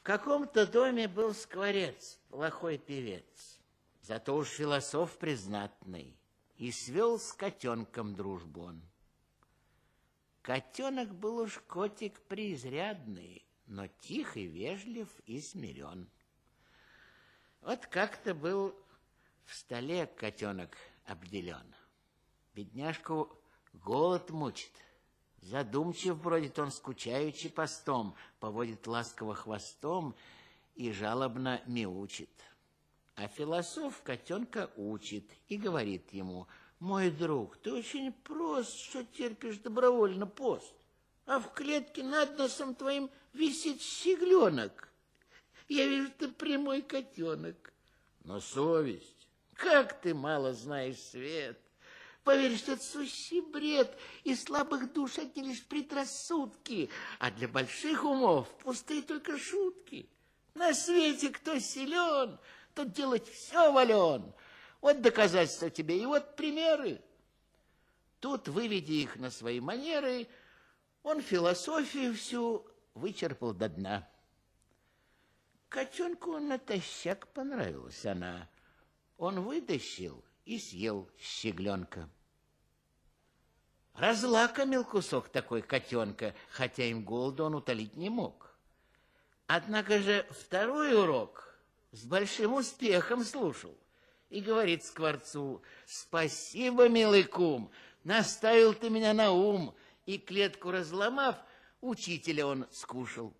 В каком-то доме был скворец, плохой певец. Зато уж философ признатный. И свел с котенком дружбу он. Котенок был уж котик преизрядный, но тихий, вежлив и смирен. Вот как-то был в столе котенок обделен. Бедняжку голод мучит. Задумчив бродит он скучаючи постом, поводит ласково хвостом и жалобно мяучит. А философ котенка учит и говорит ему, «Мой друг, ты очень прост, что терпишь добровольно пост, а в клетке над носом твоим висит щегленок. Я вижу, ты прямой котенок. Но совесть, как ты мало знаешь свет!» Поверь, что это сущий бред, и слабых душ одни лишь предрассудки, а для больших умов пустые только шутки. На свете кто силен, тот делать все вален. Вот доказательства тебе, и вот примеры. Тут, выведя их на свои манеры, он философию всю вычерпал до дна. Котенку натощак понравилась она. Он вытащил и съел щегленка. Разлакомил кусок такой котенка, хотя им голода он утолить не мог. Однако же второй урок с большим успехом слушал и говорит скворцу, «Спасибо, милый кум, наставил ты меня на ум». И клетку разломав, учителя он скушал.